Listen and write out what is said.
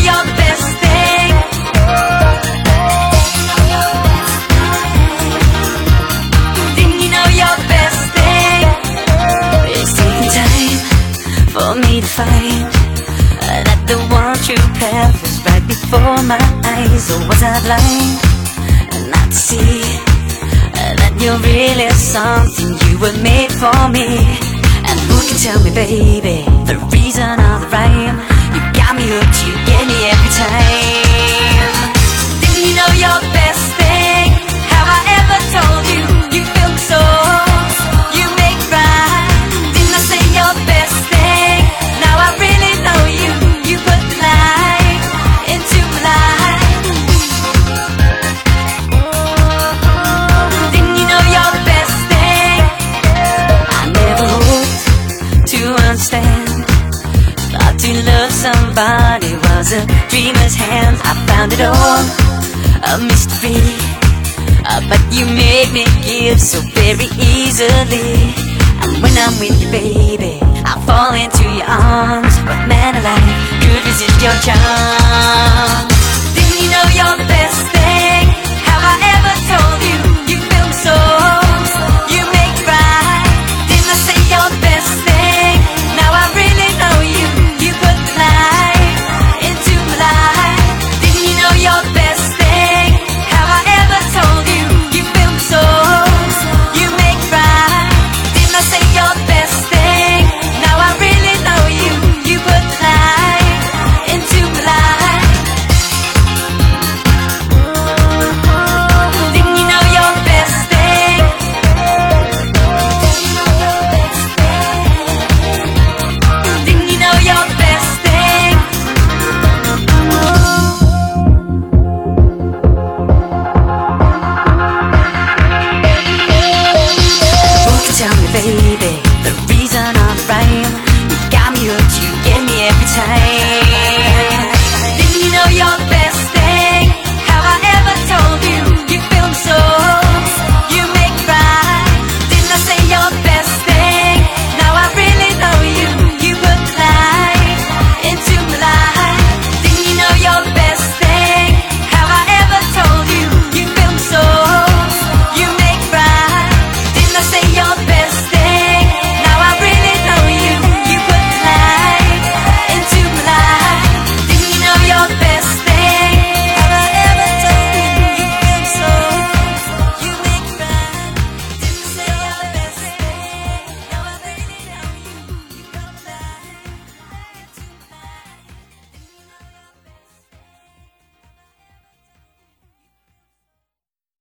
that the best thing? Didn't you know you're the best thing? It's taking time for me to fight. I the one true path was right before my eyes. Or was I blind you're really something you were made for me? And who can tell me, baby, understand. Thought to love somebody was a dreamer's hand. I found it all a mystery. Uh, but you made me give so very easily. And when I'm with you, baby, I fall into your arms. What man alive could resist your charm?